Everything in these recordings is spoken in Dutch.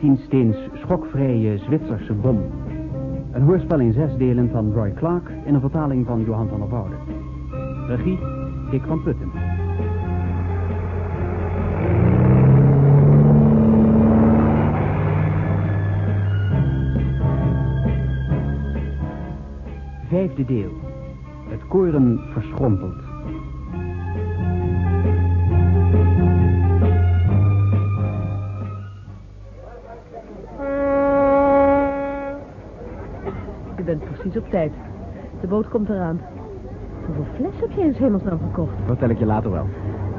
19 steens schokvrije Zwitserse bom. Een hoorspel in zes delen van Roy Clark in een vertaling van Johan van der Woude. Regie, Dick van Putten. Vijfde deel. Het koren verschrompelt. Precies op tijd. De boot komt eraan. Hoeveel fles heb jij in hemelsnaam gekocht? Vertel ik je later wel.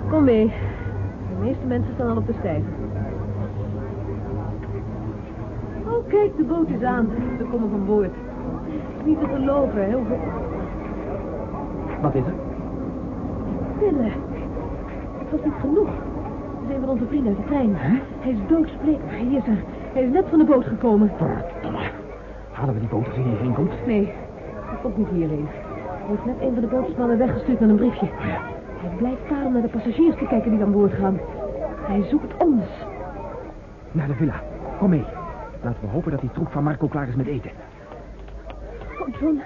Kom mee. De meeste mensen staan al op de stijger. Oh, kijk, de boot is aan. Ze komen van boord. Niet te geloven, heel veel. Wat is er? Pillen. Het was niet genoeg. Het is een van onze vrienden uit de trein. Hij is doodsbleek, maar hij is er. Hij is net van de boot gekomen. Halen we die boot als hij hierheen komt? Nee, hij komt niet hierheen. Hij heeft net een van de bootsmannen weggestuurd met een briefje. Hij blijft daar om naar de passagiers te kijken die aan boord gaan. Hij zoekt ons. Naar de villa. Kom mee. Laten we hopen dat die troep van Marco klaar is met eten. Oh, John,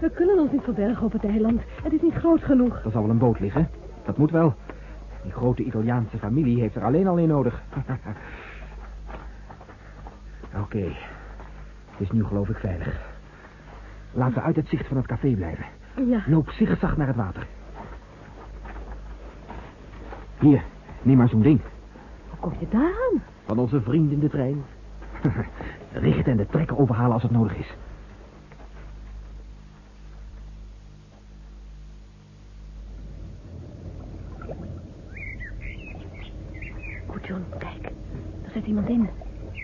we kunnen ons niet verbergen op het eiland. Het is niet groot genoeg. Er zal wel een boot liggen. Dat moet wel. Die grote Italiaanse familie heeft er alleen al een nodig. Oké. Het is nu geloof ik veilig. Laten we uit het zicht van het café blijven. Ja. Loop zigzag naar het water. Hier, neem maar zo'n ding. Hoe kom je daar aan? Van onze vriend in de trein. Richten en de trekker overhalen als het nodig is. Goed, John, kijk. Er zit iemand in.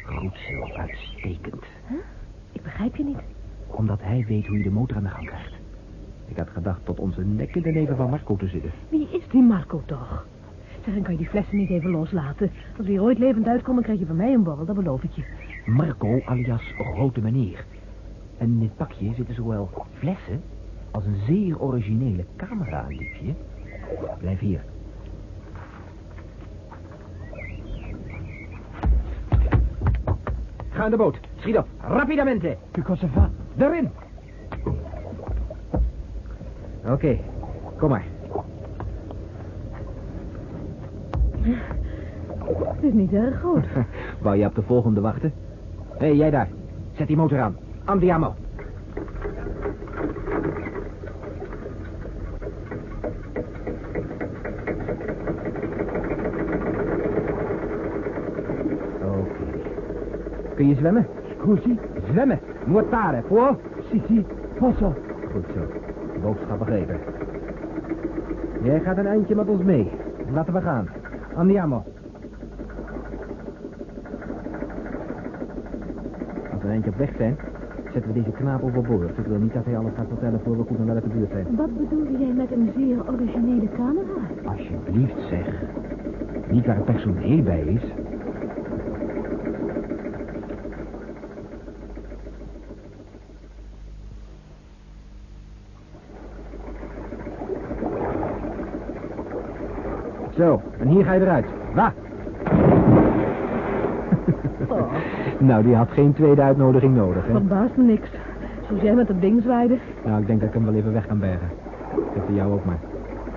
Goed zo, uitstekend. Huh? Begrijp je niet. Omdat hij weet hoe je de motor aan de gang krijgt. Ik had gedacht tot onze nek in de neven van Marco te zitten. Wie is die Marco toch? Zeg, en kan je die flessen niet even loslaten? Als we hier ooit levend uitkomen, krijg je van mij een borrel, dat beloof ik je. Marco alias Grote Meneer. En in dit pakje zitten zowel flessen als een zeer originele camera, liefje. Blijf hier. Ga aan de boot. Schiet op. Rapidamente. Que cosa fa? Erin. Oké, kom maar. Het is niet erg groot. Wou je op de volgende wachten? Hé, hey, jij daar. Zet die motor aan. Andiamo. Kun je zwemmen? Scusi? Zwemmen. Può? Sì, sì, posso. Goed zo. Boodschap begrepen. Jij gaat een eindje met ons mee. Laten we gaan. Andiamo. Als we een eindje op weg zijn, zetten we deze knaap overboord. Ik wil niet dat hij alles gaat vertellen voor we goed en wel uit de buurt zijn. Wat bedoelde jij met een zeer originele camera? Alsjeblieft, zeg. Niet waar het personeel bij is. Zo, en hier ga je eruit. Wa! Oh, Nou, die had geen tweede uitnodiging nodig, hè? verbaast me niks. Zoals jij met dat ding zwaaide. Nou, ik denk dat ik hem wel even weg kan bergen. Dat voor jou ook maar.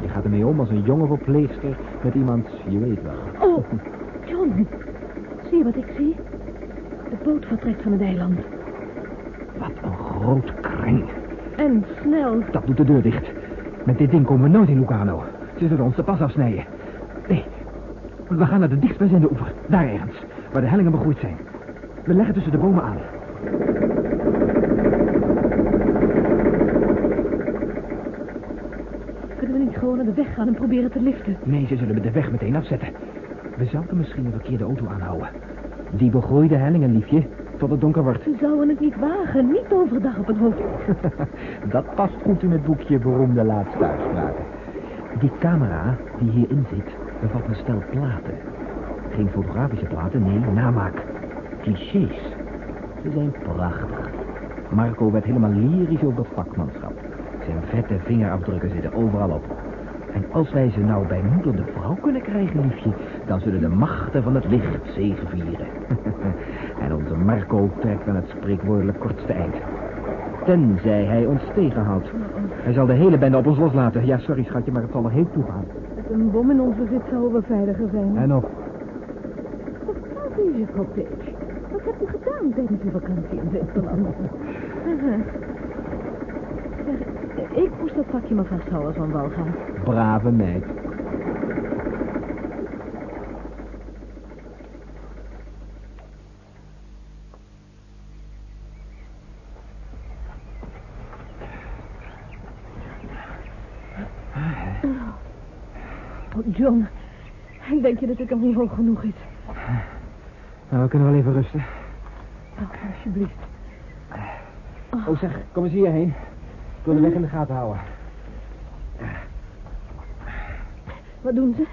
Je gaat ermee om als een jonge verpleegster met iemand, je weet wel. Oh, John. Zie je wat ik zie? De boot vertrekt van het eiland. Wat een groot kring. En snel. Dat doet de deur dicht. Met dit ding komen we nooit in Lucano. Ze zullen ons de pas afsnijden. Nee, we gaan naar de dichtstbijzijnde oever. Daar ergens, waar de hellingen begroeid zijn. We leggen tussen de bomen aan. Kunnen we niet gewoon naar de weg gaan en proberen te liften? Nee, ze zullen me de weg meteen afzetten. We zouden misschien een verkeerde auto aanhouden. Die begroeide hellingen, liefje, tot het donker wordt. Ze zouden het niet wagen, niet overdag op het hoofd. Dat past goed in het boekje beroemde laatste uitspraken. Die camera die hierin zit, bevat een stel platen. Geen fotografische platen, nee, namaak. Clichés. Ze zijn prachtig. Marco werd helemaal lyrisch over het vakmanschap. Zijn vette vingerafdrukken zitten overal op. En als wij ze nou bij moeder de vrouw kunnen krijgen, liefje... dan zullen de machten van het licht zegevieren. en onze Marco trekt aan het spreekwoordelijk kortste eind. Tenzij hij ons tegenhoudt. Hij zal de hele bende op ons loslaten. Ja, sorry schatje, maar het zal er heel toe gaan. Met een bom in ons bezit zou we veiliger zijn. En nog, Wat gaat u, juffrouw Page? Wat hebt u gedaan tijdens uw vakantie in Zwitserland? Zeg, ik moest dat pakje maar vasthouden als we aan wal gaan. brave meid. Oh, John, denk je dat het nog niet hoog genoeg is? Nou, we kunnen wel even rusten. Oh, alsjeblieft. Oh zeg, kom eens hierheen. Ik wil de weg in de gaten houden. Wat doen ze?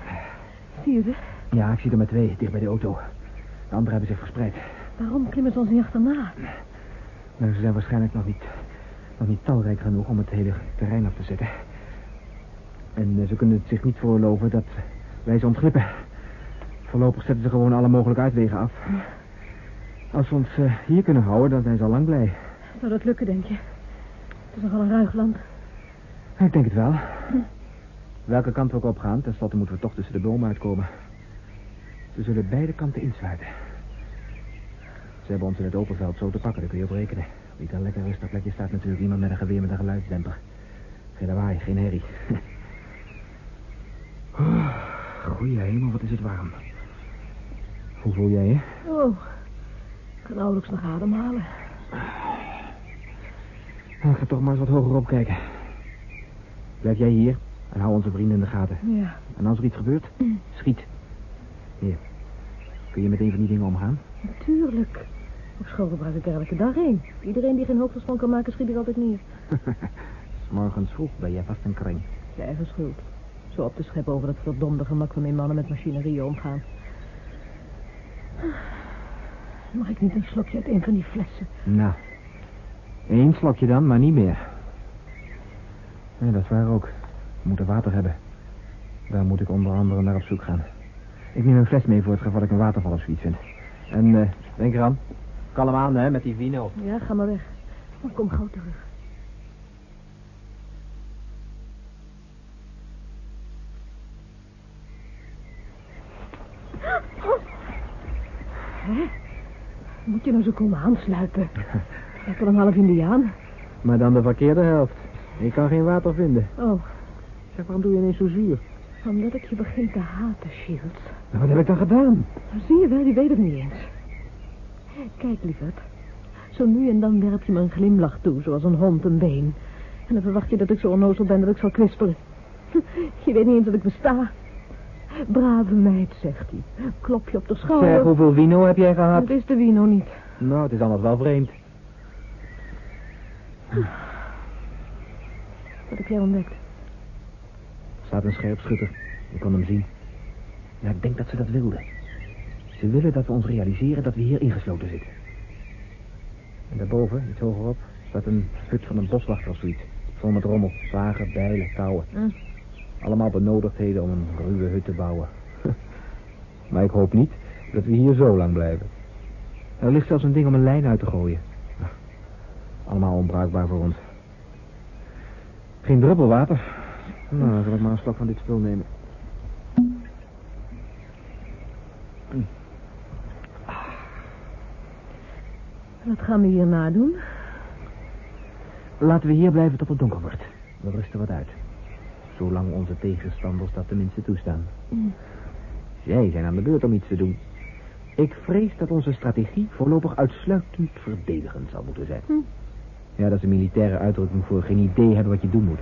Zie je ze? Ja, ik zie er maar twee, dicht bij de auto. De anderen hebben zich verspreid. Waarom klimmen ze ons niet achterna? Nou, ze zijn waarschijnlijk nog niet, nog niet talrijk genoeg om het hele terrein af te zetten. En eh, ze kunnen het zich niet veroorloven dat wij ze ontglippen. Voorlopig zetten ze gewoon alle mogelijke uitwegen af. Als we ons eh, hier kunnen houden, dan zijn ze al lang blij. Zou dat lukken, denk je? Het is nogal een ruig land. Ik denk het wel. Welke kant we ook opgaan, tenslotte moeten we toch tussen de bomen uitkomen. Ze zullen beide kanten insluiten. Ze hebben ons in het open veld zo te pakken, daar kun je op rekenen. Wie daar lekker rustig plekje staat natuurlijk iemand met een geweer met een geluidsdemper. Geen lawaai, geen herrie. Oh, Goeie hemel, wat is het warm. Hoe voel jij je? Oh, ik kan nauwelijks nog ademhalen. Nou, ik ga toch maar eens wat hoger opkijken. Blijf jij hier en hou onze vrienden in de gaten. Ja. En als er iets gebeurt, schiet. Hier. Kun je met een van die dingen omgaan? Natuurlijk. Op school gebruik ik er elke dag één. Iedereen die geen hoogtesprong kan maken, schiet ik altijd neer. S morgens vroeg ben jij vast een kring. Je eigen schuld. Zo op te scheppen over dat verdomde gemak waarmee mannen met machinerie omgaan. Mag ik niet een slokje uit een van die flessen? Nou. Eén slokje dan, maar niet meer. Nee, dat is waar ook. We moeten water hebben. Daar moet ik onder andere naar op zoek gaan. Ik neem een fles mee voor het geval ik een waterval of zoiets vind. En eh, denk eraan. Kalm aan, hè, met die vino. Ja, ga maar weg. Maar kom gauw terug. Je nou zo komen aansluiten? Ik ben een half indiaan. Maar dan de verkeerde helft. Ik kan geen water vinden. Oh, Zeg, waarom doe je ineens zo zuur? omdat ik je begin te haten, Shields. Nou, wat heb ik dan gedaan? Zie je wel, die weet het niet eens. Kijk, lieverd. Zo nu en dan werp je me een glimlach toe, zoals een hond een been. En dan verwacht je dat ik zo onnozel ben dat ik zal kwispelen. Je weet niet eens dat ik besta. Brave meid, zegt hij. Klop je op de schouder. Zeg, hoeveel vino heb jij gehad? Het is de wino niet. Nou, het is anders wel vreemd. Wat heb jij ontdekt? Er staat een scherpschutter. Ik kon hem zien. Ja, ik denk dat ze dat wilden. Ze willen dat we ons realiseren dat we hier ingesloten zitten. En daarboven, iets hogerop, staat een hut van een boswachter of zoiets. Vol met rommel, zagen, bijlen, touwen. Hm. Allemaal benodigdheden om een ruwe hut te bouwen. maar ik hoop niet dat we hier zo lang blijven. Er ligt zelfs een ding om een lijn uit te gooien. Allemaal onbruikbaar voor ons. Geen druppel water. Nou, dan zal ik maar een slok van dit spul nemen. Wat gaan we hierna doen? Laten we hier blijven tot het donker wordt. We rusten wat uit. Zolang onze tegenstanders dat tenminste toestaan. Zij zijn aan de beurt om iets te doen. Ik vrees dat onze strategie voorlopig uitsluitend verdedigend zal moeten zijn. Hm. Ja, dat is een militaire uitdrukking voor geen idee hebben wat je doen moet.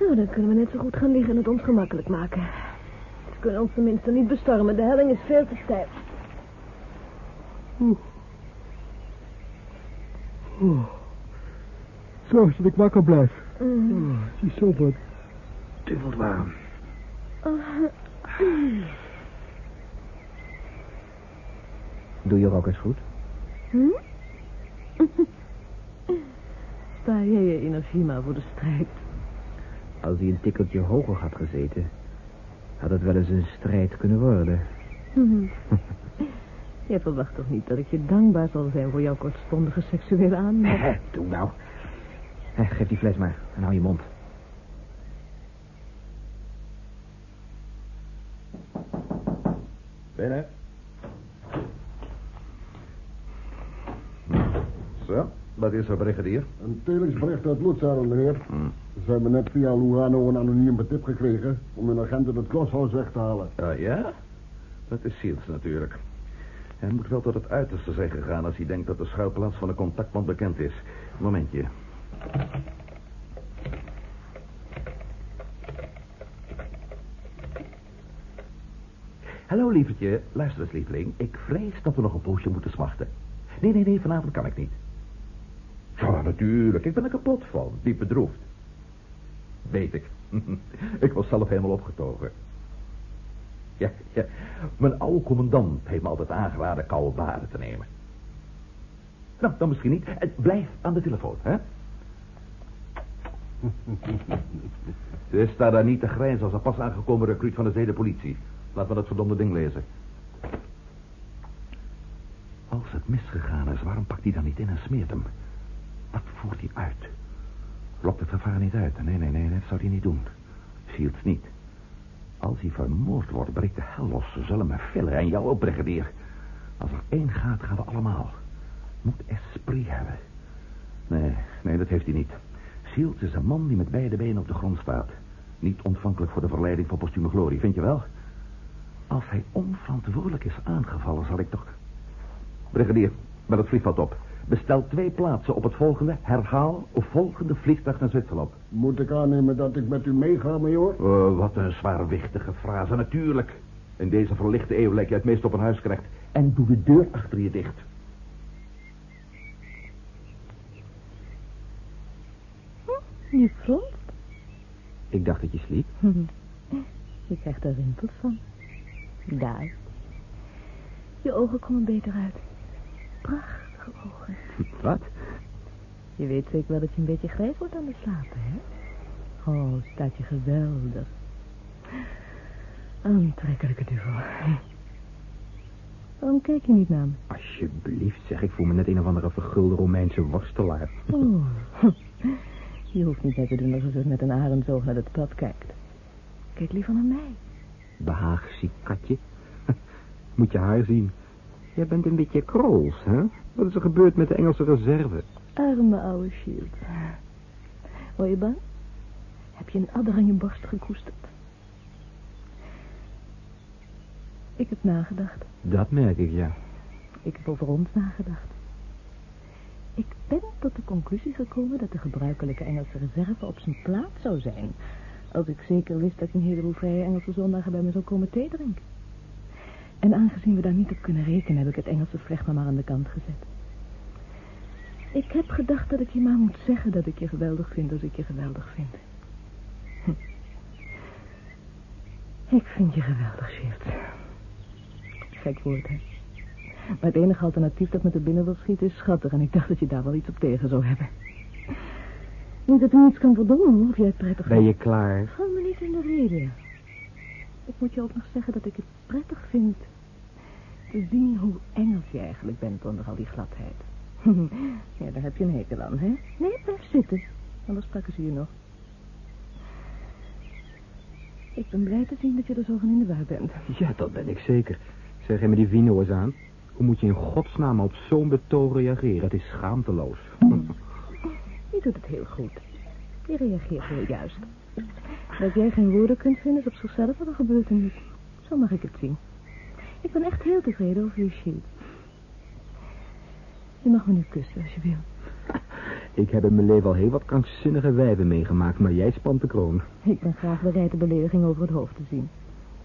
Nou, dan kunnen we net zo goed gaan liggen en het ons gemakkelijk maken. Ze kunnen ons tenminste niet bestormen. De helling is veel te stijf. Zorg dat ik wakker blijf. Mm. het is zo wat dubbeld warm. Doe je rok eens goed? Hm? Spaar jij je energie maar voor de strijd. Als hij een tikkeltje hoger had gezeten, had het wel eens een strijd kunnen worden. Jij verwacht toch niet dat ik je dankbaar zal zijn voor jouw kortstondige seksuele aandacht? Doe nou. Eh, Geef die fles maar en hou je mond. Binnen. Zo, wat is er, brigadier? Een telex-bericht uit Loetzaal, meneer. Hm. Ze hebben net via Lugano een anonieme tip gekregen om een agent in het Kosthuis weg te halen. Ah, ja? Dat is Seals natuurlijk. Hij moet wel tot het uiterste zijn gegaan als hij denkt dat de schuilplaats van de contactman bekend is. Momentje. Hallo, lievertje. Luister eens, lieveling. Ik vrees dat we nog een poosje moeten smachten. Nee, nee, nee, vanavond kan ik niet. Ja, natuurlijk. Ik ben er kapot van. Diep bedroefd. Weet ik. ik was zelf helemaal opgetogen. Ja, ja. Mijn oude commandant heeft me altijd aangeraden koude baden te nemen. Nou, dan misschien niet. Eh, Blijf aan de telefoon, hè? Ze staat daar niet te grijnzen als een pas aangekomen recruit van de zedenpolitie. Laat me dat verdomde ding lezen. Als het misgegaan is, waarom pakt hij dan niet in en smeert hem? Wat voert hij uit? Lokt het gevaar niet uit? Nee, nee, nee, dat zou hij niet doen. Shields niet. Als hij vermoord wordt, breekt de hel los. Ze zullen me villen en jou ook, brigadier. Als er één gaat, gaan we allemaal. Moet esprit hebben. Nee, nee, dat heeft hij niet. Shields is een man die met beide benen op de grond staat. Niet ontvankelijk voor de verleiding van postume glorie, vind je wel? Als hij onverantwoordelijk is aangevallen, zal ik toch... Brigadier, bel het vliegveld op. Bestel twee plaatsen op het volgende, herhaal, of volgende vliegtuig naar Zwitserland. Moet ik aannemen dat ik met u meega, major? Oh, wat een zwaarwichtige frase, natuurlijk. In deze verlichte eeuw lijkt je het meest op een huisknecht. En doe de deur achter je dicht. Je frons? Ik dacht dat je sliep. Je krijgt er rimpels van. Daar. Je ogen komen beter uit. Prachtige ogen. Wat? Je weet zeker wel dat je een beetje grijs wordt aan het slapen, hè? Oh, staat je geweldig. Aantrekkelijke duvel. Waarom kijk je niet naar me? Alsjeblieft, zeg. Ik voel me net een of andere vergulde Romeinse worstelaar. Oh. Je hoeft niet net te doen alsof je met een arendzoog naar het pad kijkt. Kijk liever naar mij. Behaagziek katje. Moet je haar zien. Jij bent een beetje krols, hè? Wat is er gebeurd met de Engelse reserve? Arme oude Shield. Word je bang? Heb je een adder aan je borst gekoesterd? Ik heb nagedacht. Dat merk ik, ja. Ik heb over ons nagedacht. Ik ben tot de conclusie gekomen dat de gebruikelijke Engelse reserve op zijn plaats zou zijn. Als ik zeker wist dat ik een heleboel vrije Engelse zondagen bij me zou komen thee drinken. En aangezien we daar niet op kunnen rekenen, heb ik het Engelse vlecht maar aan de kant gezet. Ik heb gedacht dat ik je maar moet zeggen dat ik je geweldig vind als ik je geweldig vind. Hm. Ik vind je geweldig, Shield. Gek woord, hè? Maar het enige alternatief dat me te binnen wil schieten is schattig. En ik dacht dat je daar wel iets op tegen zou hebben. Niet dat u iets kan verdomme of jij het prettig Ben je klaar? Val me niet in de reden. Ik moet je ook nog zeggen dat ik het prettig vind... te zien hoe Engels je eigenlijk bent onder al die gladheid. ja, daar heb je een hekel aan, hè? Nee, blijf zitten. Anders pakken ze je nog. Ik ben blij te zien dat je er zo van in de war bent. Ja, dat ben ik zeker. Zeg, geef me die vino eens aan. Hoe moet je in godsnaam op zo'n betoog reageren? Het is schaamteloos. Je doet het heel goed. Je reageert heel juist. Dat jij geen woorden kunt vinden is op zichzelf wel een gebeurtenis. Zo mag ik het zien. Ik ben echt heel tevreden over je sheet. Je mag me nu kussen als je wil. Ik heb in mijn leven al heel wat krankzinnige wijven meegemaakt, maar jij spant de kroon. Ik ben graag bereid de belediging over het hoofd te zien.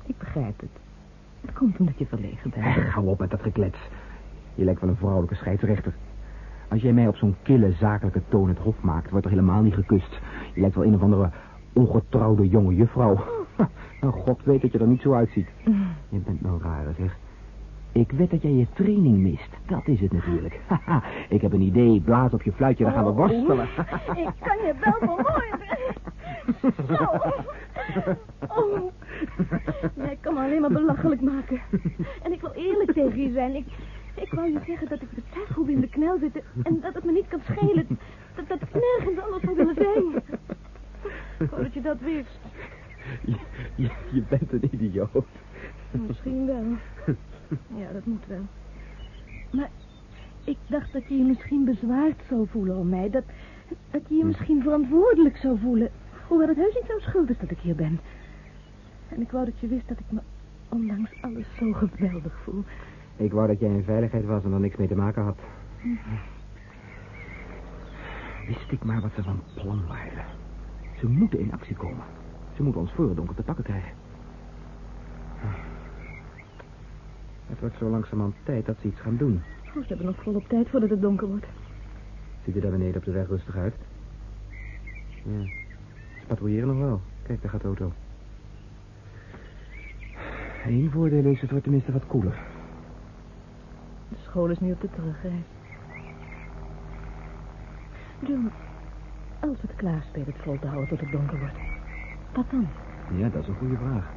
Ik begrijp het. Het komt omdat je verlegen bent. Ech, hou op met dat geklets. Je lijkt wel een vrouwelijke scheidsrechter. Als jij mij op zo'n kille, zakelijke toon het hof maakt, wordt er helemaal niet gekust. Je lijkt wel een of andere ongetrouwde jonge juffrouw. Nou, God weet dat je er niet zo uitziet. Je bent nou raar, zeg. Ik weet dat jij je training mist. Dat is het natuurlijk. Haha, ik heb een idee. Blaas op je fluitje, dan gaan we worstelen. Ik kan je wel vermoorden. Zo. Oh. Jij kan me alleen maar belachelijk maken. En ik wil eerlijk tegen je zijn. Ik, ik wou je zeggen dat ik de voelde in de knel zitten... en dat het me niet kan schelen. Dat, dat ik nergens anders zou willen zijn. Ik wou dat je dat wist. Je, je, je bent een idioot. Misschien wel. Ja, dat moet wel. Maar ik dacht dat je je misschien bezwaard zou voelen om mij. Dat, dat je je misschien verantwoordelijk zou voelen. Hoewel het heus niet zo schuld is dat ik hier ben. En ik wou dat je wist dat ik me ondanks alles zo geweldig voel. Ik wou dat jij in veiligheid was en er niks mee te maken had. Wist ik maar wat ze van plan waren. Ze moeten in actie komen. Ze moeten ons voor het donker te pakken krijgen. Het wordt zo langzamerhand tijd dat ze iets gaan doen. Oh, ze hebben nog volop tijd voordat het donker wordt. Ziet er daar beneden op de weg rustig uit? Ja. Ze patrouilleren nog wel. Kijk, daar gaat de auto. Eén voordeel is, het wordt tenminste wat koeler. School is nu op de terugreis. John, als we het klaarspelen het vol te houden tot het donker wordt. Wat dan? Ja, dat is een goede vraag.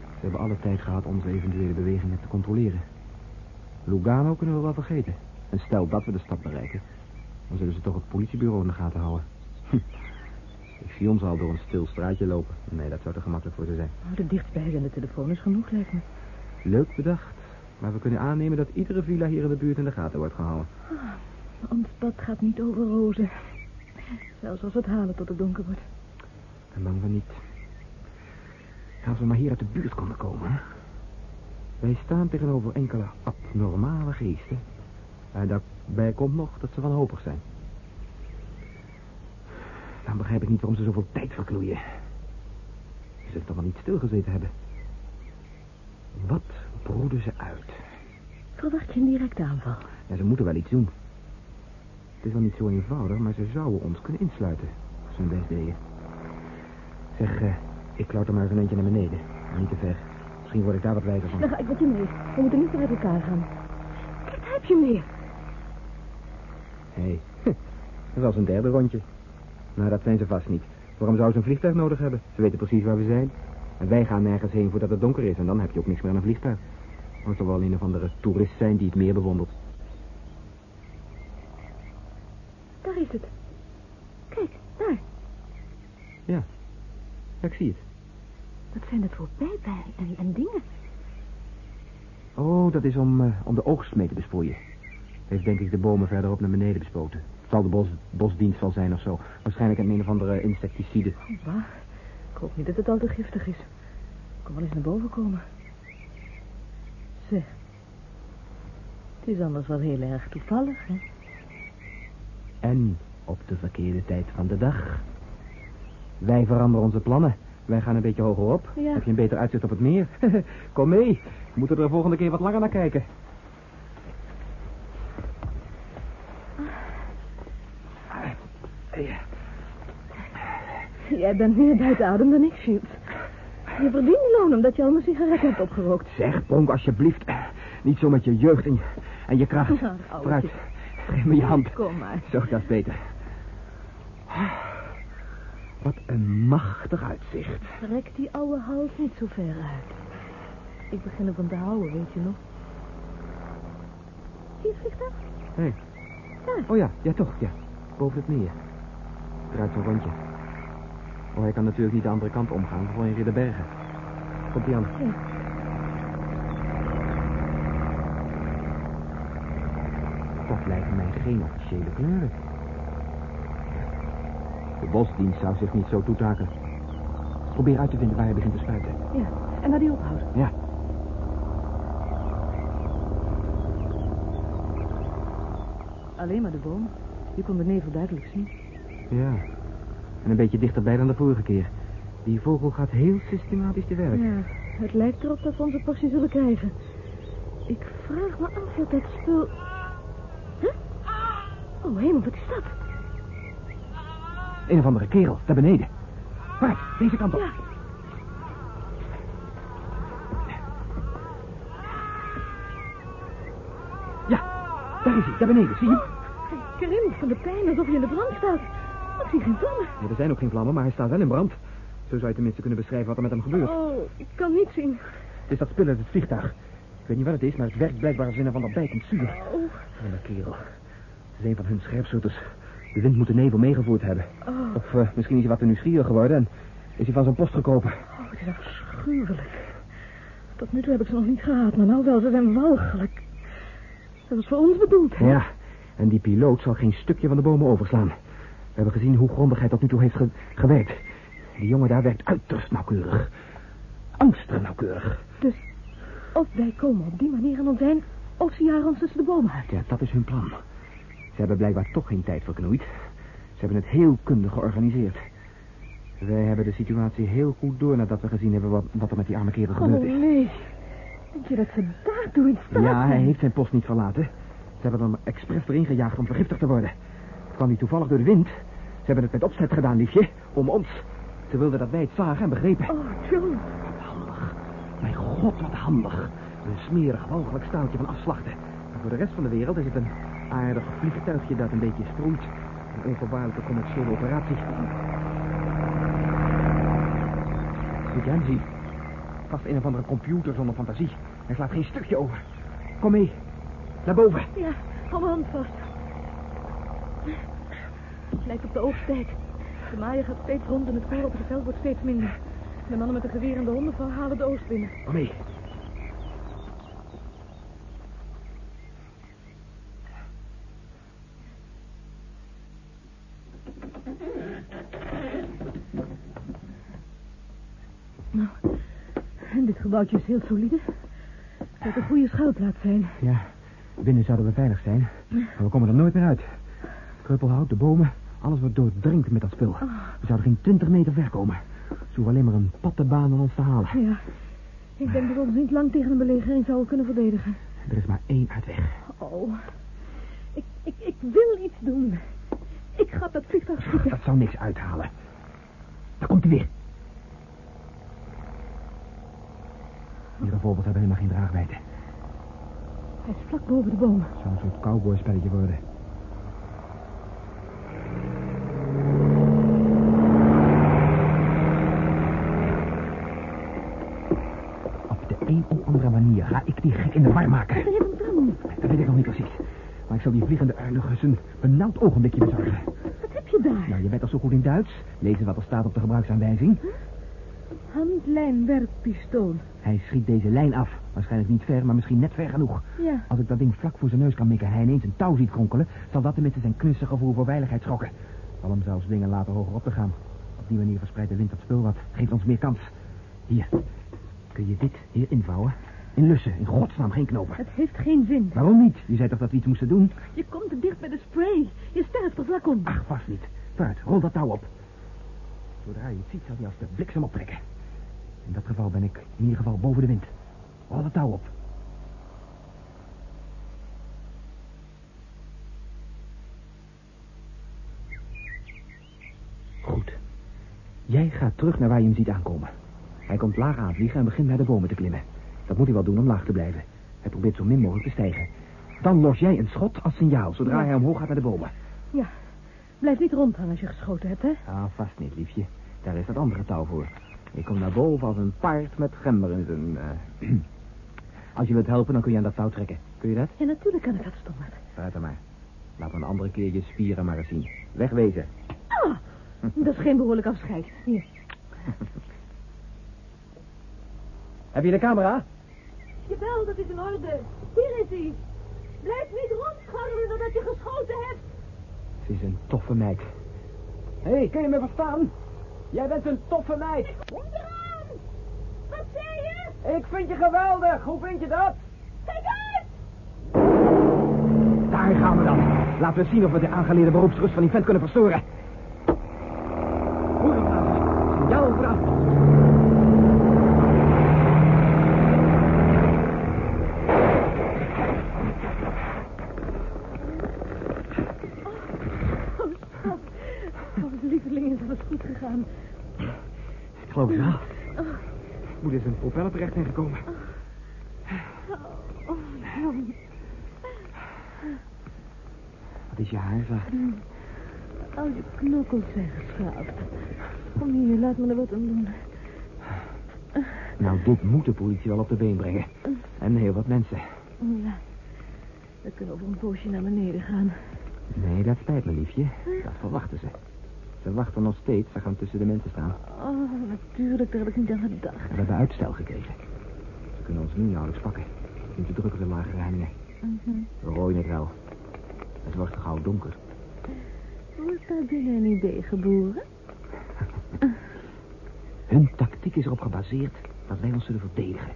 Ze hebben alle tijd gehad onze eventuele bewegingen te controleren. Lugano kunnen we wel vergeten. En stel dat we de stad bereiken, dan zullen ze toch het politiebureau in de gaten houden. Hm. Ik zie ons al door een stil straatje lopen. Nee, dat zou te gemakkelijk voor ze zijn. Oh, de dichtstbijzijnde telefoon is genoeg, lijkt me. Leuk bedacht. Maar we kunnen aannemen dat iedere villa hier in de buurt in de gaten wordt gehouden. Ah, ons pad gaat niet over rozen. Zelfs als we het halen tot het donker wordt. Ben bang van niet. Als we maar hier uit de buurt konden komen. Wij staan tegenover enkele abnormale geesten. En daarbij komt nog dat ze wanhopig zijn. Dan begrijp ik niet waarom ze zoveel tijd verknoeien. Ze zullen toch wel niet stilgezeten hebben. Wat broeden ze uit? Verwacht je een directe aanval? Ja, ze moeten wel iets doen. Het is wel niet zo eenvoudig, maar ze zouden ons kunnen insluiten. Als ze hun best deden. Zeg, eh, ik klauter maar eens een eentje naar beneden. Maar niet te ver. Misschien word ik daar wat wijzer van. Dan ga ik met je mee. We moeten niet uit elkaar gaan. Kijk, daar heb je meer. Hé, hey. dat was een derde rondje. Nou, dat zijn ze vast niet. Waarom zouden ze een vliegtuig nodig hebben? Ze weten precies waar we zijn. En wij gaan nergens heen voordat het donker is. En dan heb je ook niks meer aan een vliegtuig. Moet er wel een of andere toerist zijn die het meer bewondert. Daar is het. Kijk, daar. Ja, ik zie het. Wat zijn dat voor pijpen en, en dingen? Oh, dat is om, eh, om de oogst mee te besproeien. Heeft denk ik de bomen verderop naar beneden bespoten. Het zal de bos, bosdienst wel zijn of zo. Waarschijnlijk een een of andere insecticide. Oh, waar? Ik hoop niet dat het al te giftig is. Ik kan wel eens naar boven komen. Zeg. Het is anders wel heel erg toevallig, hè? En op de verkeerde tijd van de dag. Wij veranderen onze plannen. Wij gaan een beetje hoger op. Ja. Heb je een beter uitzicht op het meer? Kom mee. We moeten er de volgende keer wat langer naar kijken. Jij bent meer buiten adem dan ik, Shields. Je verdient die loon omdat je al mijn sigaret hebt opgerookt. Zeg, Pronk, alsjeblieft. Niet zo met je jeugd en je, en je kracht. Nou. Vooruit. Geef me je hand. Kom maar. Zo, dat is beter. Wat een machtig uitzicht. Rek die oude hals niet zo ver uit. Ik begin ervan te houden, weet je nog. Zie je het vliegtuig? Hé. Daar. Oh ja, ja toch, ja. Boven het meer. Draait zo'n rondje. Oh, hij kan natuurlijk niet de andere kant omgaan, voor in de bergen. Komt hij aan. Ja. Dat lijken mij geen officiële kleuren. De bosdienst zou zich niet zo toetaken. Probeer uit te vinden waar hij begint te spuiten. Ja, en waar die ophoudt. Ja. Alleen maar de boom. Je kon de nevel duidelijk zien. Ja. En een beetje dichterbij dan de vorige keer. Die vogel gaat heel systematisch te werk. Ja, het lijkt erop dat we onze portie zullen krijgen. Ik vraag me af wat dat spul... Huh? Oh, hemel, wat is dat? Een of andere kerel, daar beneden. Waar? Deze kant op. Ja. Ja, daar is hij, daar beneden, zie je? Hij krimpt van de pijn alsof hij in de brand staat. Ik zie geen vlammen. Er zijn ook geen vlammen, maar hij staat wel in brand. Zo zou je tenminste kunnen beschrijven wat er met hem gebeurt. Oh, ik kan niet zien. Het is dat spul uit het vliegtuig. Ik weet niet wat het is, maar het werkt blijkbaar als een van dat bijtend zuur. Oh, En dat kerel. Het is een van hun scherpschutters. De wind moet de nevel meegevoerd hebben. oh, Of eh, misschien is hij wat te nieuwsgierig geworden en is hij van zijn post gekropen. oh, het is afschuwelijk. Tot nu toe heb ik ze nog niet gehad, maar nou wel, ze zijn walgelijk. Dat is voor ons bedoeld, hè? Ja, en die piloot zal geen stukje van de bomen overslaan. We hebben gezien hoe grondig hij tot nu toe heeft ge- gewerkt. Die jongen daar werkt uiterst nauwkeurig. Angstig nauwkeurig. Dus of wij komen op die manier aan ons zijn, of ze jagen ons tussen de bomen uit. Ja, dat is hun plan. Ze hebben blijkbaar toch geen tijd verknoeid. Ze hebben het heel kundig georganiseerd. Wij hebben de situatie heel goed door nadat we gezien hebben wat, wat er met die arme kerel gebeurd Oh, is. nee. Denk je dat ze daartoe in staat Ja, hij heeft zijn post niet verlaten. Ze hebben hem expres erin gejaagd om vergiftigd te worden. Het kwam niet toevallig door de wind. Ze hebben het met opzet gedaan, liefje. Om ons. Ze wilden dat wij het zagen en begrepen. Oh, John. Wat handig. Mijn god, wat handig. Een smerig, walgelijk staaltje van afslachten. En voor de rest van de wereld is het een aardig vliegtuigje dat een beetje sproeit. Een onvoorwaardelijke commerciële operatie. Moet je hem zien? Vast een of andere computer zonder fantasie. Hij slaat geen stukje over. Kom mee. Naar boven. Ja, hou mijn hand vast. Lijkt op de oogsttijd. De maaier gaat steeds rond en het koor op het veld wordt steeds minder. De mannen met de geweer en de hondenval halen de oost binnen. Mee. Nou, en dit gebouwtje is heel solide. Het moet een goede schuilplaats zijn. Ja, binnen zouden we veilig zijn. Maar we komen er nooit meer uit. Kreupelhout, de bomen, alles wordt doordrenkt met dat spul. We zouden geen twintig meter ver komen. Ze hoeven alleen maar een pattenbaan om ons te halen. Ja, ik denk dat we ons niet lang tegen een belegering zouden kunnen verdedigen. Er is maar één uitweg. Oh, ik, ik, ik wil iets doen. Ik ga dat vliegtuig schieten. Dat zal niks uithalen. Daar komt hij weer. Die revolvers hebben helemaal geen draagwijdte. Hij is vlak boven de bomen. Het zou een soort cowboyspelletje worden. Op de een of ga ik die gek in de war maken. Wat dan? Dat weet ik nog niet precies. Maar ik zal die vliegende uilig een benauwd ogenblikje bezorgen. Wat heb je daar? Nou, je bent al zo goed in Duits. Lezen wat er staat op de gebruiksaanwijzing. Handlijnwerkpistool. Hij schiet deze lijn af. Waarschijnlijk niet ver, maar misschien net ver genoeg. Ja. Als ik dat ding vlak voor zijn neus kan mikken en hij ineens een touw ziet kronkelen... zal dat tenminste zijn knussig gevoel voor veiligheid schokken. Zal hem zelfs dingen laten hoger op te gaan. Op die manier verspreidt de wind dat spul wat. Geeft ons meer kans. Hier. Kun je dit hier invouwen? In lussen. In godsnaam geen knopen. Het heeft geen zin. Waarom niet? Je zei toch dat we iets moesten doen? Je komt te dicht bij de spray. Je sterft er vlak om. Ach, vast niet. Vooruit, rol dat touw op. Zodra je het ziet, zal hij als de bliksem optrekken. In dat geval ben ik in ieder geval boven de wind. Rol het touw op. Goed. Jij gaat terug naar waar je hem ziet aankomen. Hij komt laag aanvliegen en begint naar de bomen te klimmen. Dat moet hij wel doen om laag te blijven. Hij probeert zo min mogelijk te stijgen. Dan los jij een schot als signaal, zodra Ja. hij omhoog gaat naar de bomen. Ja. Blijf niet rondhangen als je geschoten hebt, hè? Ah, vast niet, liefje. Daar is dat andere touw voor. Ik kom naar boven als een paard met gember in zijn... eh, Als je wilt helpen, dan kun je aan dat touw trekken. Kun je dat? Ja, natuurlijk kan ik dat, stommerd. Vooruit dan maar. Laat me een andere keer je spieren maar eens zien. Wegwezen. Ah, dat is geen behoorlijk afscheid. Hier. Heb je de camera? Jawel, dat is in orde. Hier is hij. Blijf niet rondscharrelen nadat je geschoten hebt. Ze is een toffe meid. Hé, hey, kun je me verstaan? Jij bent een toffe meid. Onderaan! Wat zei je? Ik vind je geweldig. Hoe vind je dat? Kijk uit! Daar gaan we dan. Laten we zien of we de aangeleerde beroepsrust van die vent kunnen verstoren. Hoerenblazen. Jou vooraf. Oh, schat. Oh, lieveling, is alles goed gegaan. Ik geloof het wel. Moet eens een propeller terecht zijn gekomen. Oh, John. Wat is je haar. Al je knokkels zijn geschraapt. Kom hier, laat me er wat aan doen. Nou, dit moet de politie wel op de been brengen. En heel wat mensen. Ja, we kunnen over een poosje naar beneden gaan. Nee, dat spijt me, liefje. Dat verwachten ze. Ze wachten nog steeds. Ze gaan tussen de mensen staan. Oh, natuurlijk, daar heb ik niet aan gedacht. We hebben uitstel gekregen. Ze kunnen ons nu nauwelijks pakken. Niet te druk op de lage Heiningen. Mhm. We rooien het wel. Het wordt gauw donker. Wordt daar binnen een idee geboren? Hun tactiek is erop gebaseerd dat wij ons zullen verdedigen.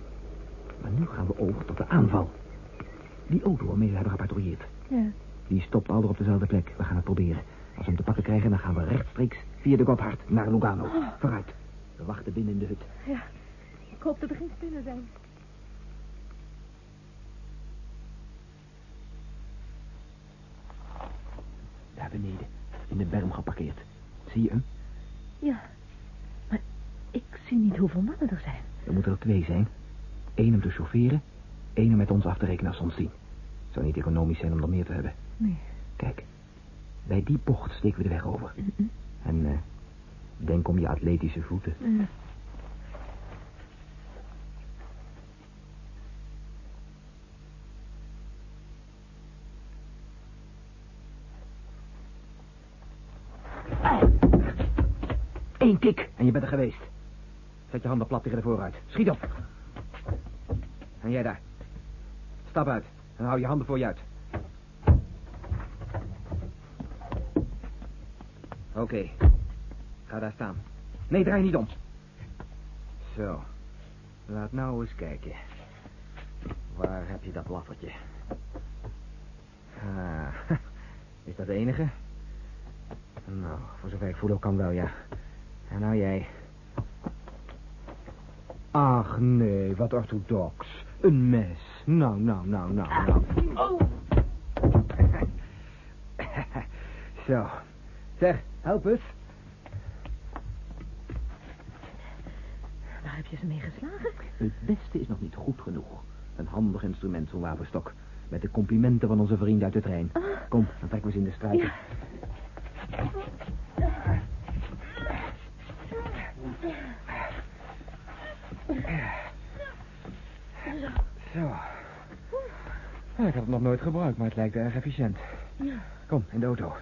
Maar nu gaan we over tot de aanval. Die auto waarmee we hebben gepatrouilleerd. Ja. Die stopt alder op dezelfde plek. We gaan het proberen. Als we hem te pakken krijgen, dan gaan we rechtstreeks via de Gotthard naar Lugano. Vooruit. We wachten binnen in de hut. Ja, ik hoop dat er geen spinnen zijn. Daar beneden. In de berm geparkeerd. Zie je hem? Ja, maar ik zie niet hoeveel mannen er zijn. Er moeten er twee zijn. Eén om te chaufferen. één om met ons af te rekenen als ze ons zien. Het zou niet economisch zijn om er meer te hebben. Nee. Kijk. Bij die bocht steken we de weg over. En eh, denk om je atletische voeten. Ja. Eén kik en je bent er geweest. Zet je handen plat tegen de vooruit. Schiet op. En jij daar. Stap uit en hou je handen voor je uit. Oké. Ga daar staan. Nee, draai niet om. Zo. Laat nou eens kijken. Waar heb je dat laffertje? Ah, is dat de enige? Nou, voor zover ik voel ook kan wel, ja. En nou jij. Ach nee, wat orthodox. Een mes. Nou, nou, nou, nou, nou. Oh, Zo. Zeg, help eens. waar heb je ze mee geslagen? Het beste is nog niet goed genoeg. Een handig instrument, zo'n wapenstok. Met de complimenten van onze vrienden uit de trein. Kom, dan trekken we ze in de strijd. Ja. Zo. Nou, ik heb het nog nooit gebruikt, maar het lijkt erg efficiënt. Ja. Kom, in de auto.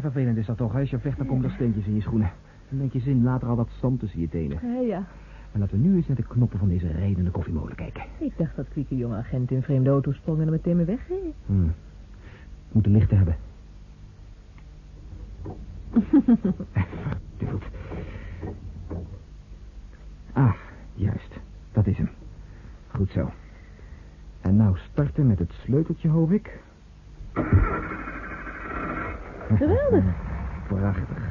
En vervelend is dat toch, hè? als je vecht, dan komen er steentjes in je schoenen. Dan denk je zin later al wat zand tussen je tenen. Ja, ja. En laten we nu eens naar de knoppen van deze rijdende koffiemolen kijken. Ik dacht dat kwieke jonge agent in vreemde auto sprong en er meteen mee wegging. Hmm. Moeten lichten hebben. Verduwd. Ah, juist. Dat is hem. Goed zo. En nou starten met het sleuteltje, hoop ik. Geweldig. Prachtig.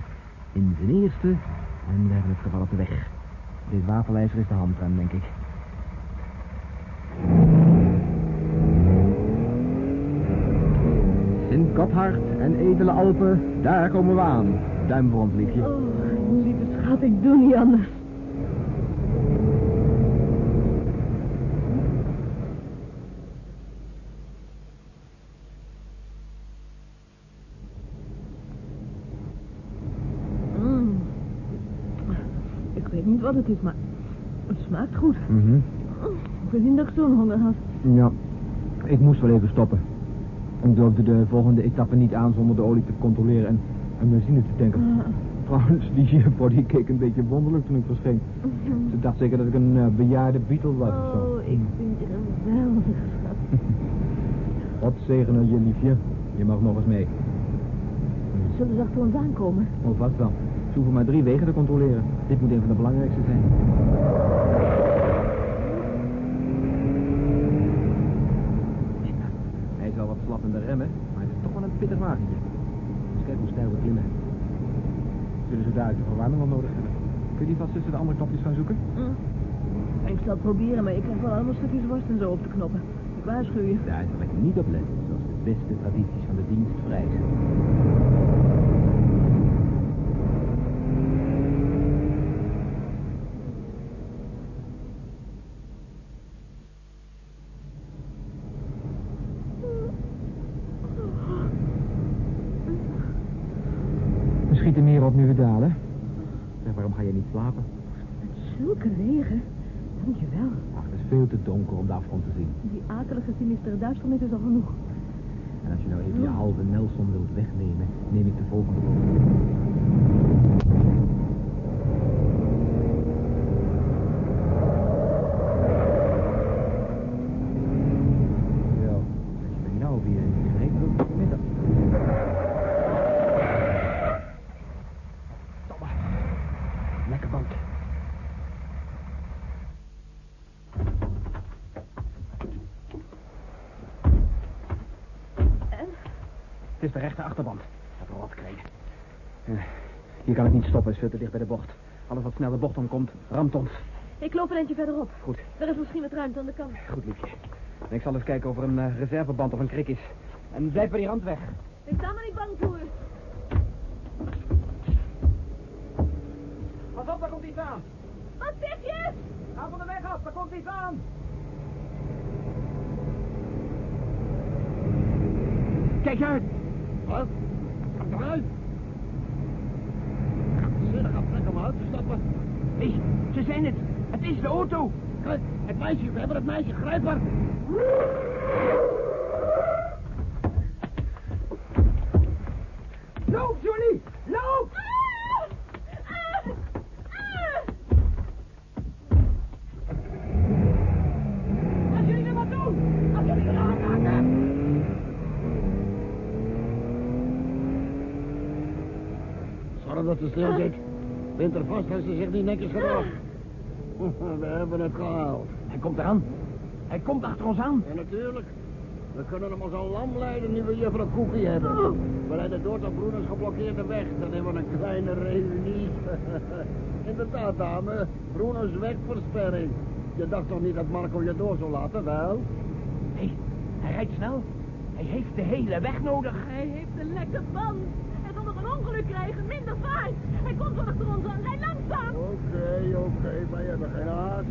In zijn eerste. En we hebben het geval op de weg. Dit wafelijzer is de handrem, denk ik. Sint Gotthard en edele Alpen, daar komen we aan. Duim voor ons, liefje. Oh, lieve schat, ik doe niet anders. Mm. Ik weet niet wat het is, maar het smaakt goed. Ik weet niet dat ik zo'n honger had. Ja, ik moest wel even stoppen. Ik durfde de volgende etappe niet aan zonder de olie te controleren en een benzine te tanken. Trouwens, die juffrouw die keek een beetje wonderlijk toen ik verscheen. Ze dacht zeker dat ik een eh, bejaarde Beatle was of zo. Oh, ik vind je geweldig, schat. God zegene je, liefje. Je mag nog eens mee. Zullen ze achter ons aankomen? Oh, vast wel. Ze hoeven maar drie wegen te controleren. Dit moet een van de belangrijkste zijn. Ja, hij is wel wat slap in de remmen, maar het is toch wel een pittig wagentje. Dus kijk hoe stijl we klimmen. Zullen ze daar de verwarming nog nodig hebben? Kun je die vast tussen de andere knopjes gaan zoeken? Hm. Ik zal het proberen, maar ik krijg wel allemaal stukjes worst en zo op de knoppen. Ik waarschuw je. Daar zal ik niet op letten, zoals de beste tradities van de dienst vereisen. gedaan, hè? Zeg, waarom ga je niet slapen? Met zulke wegen. Dankjewel. Ach, het is veel te donker om de afgrond te zien. Die akelige sinistere duisternis is al genoeg. En als je nou even je halve Nelson wilt wegnemen, neem ik de volgende. Zo, als je er nou weer in gereden wilt, middag. Domme. Lekker band. En? Het is de rechter achterband. Dat rot krijgen. Eh, Hier kan ik niet stoppen, is veel te dicht bij de bocht. Alles wat snel de bocht omkomt, ramt ons. Ik loop een eentje verderop. Goed, Er is misschien wat ruimte aan de kant. goed liefje. En ik zal eens kijken of er een eh, reserveband of een krik is. En blijf bij die rand weg. Ik sta maar niet bang voor. Pas op, daar komt iets aan. Wat zeg je? Ga van de weg af, daar komt iets aan. Kijk uit! Wat? Kom eruit. Krankzinnig, ga plek om uit te stappen. Hé, ze zijn het. Het is de auto. Kijk, het meisje, we hebben het meisje, grijp haar. Loop, Johnny! Loop! Als jullie er wat doen! Als jullie er aanraken! Zorg dat ze stil zit. Bind er vast als ze zich niet netjes gedraagt. We hebben het gehaald. Hij komt eraan. Hij komt achter ons aan. Ja, natuurlijk. We kunnen hem als een lam leiden nu we juffrouw Koekie hebben. We rijden door tot Broeners geblokkeerde weg. Dan hebben we een kleine reunie. Inderdaad, dame. Broeners wegversperring. Je dacht toch niet dat Marco je door zou laten, wel? Hé, hij rijdt snel. Hij heeft de hele weg nodig. Hij heeft een lekker band. Hij zal nog een ongeluk krijgen, minder vaart. Hij komt achter ons aan. Rij langzaam. Oké, oké, wij hebben geen haast.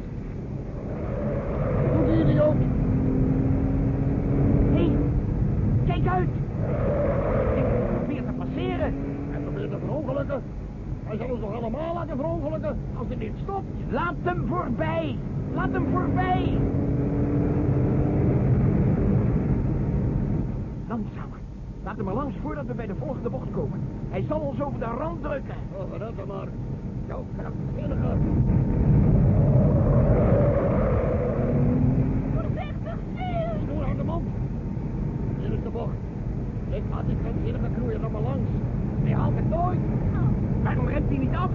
Doe die idioot. Hé, kijk uit! Hij probeert te passeren. Hij probeert te verongelukken. Hij zal ons nog allemaal laten verongelukken als hij niet stopt. Laat hem voorbij! Laat hem voorbij! Laat hem maar langs voordat we bij de volgende bocht komen. Hij zal ons over de rand drukken. Oh, hem maar. Jouw krankzinnige. Voorzichtig, stil. Snoer aan de mond. Hier is de bocht. Ik laat die krankzinnige knoeier er maar langs. Hij haalt het nooit. Waarom rent hij niet af?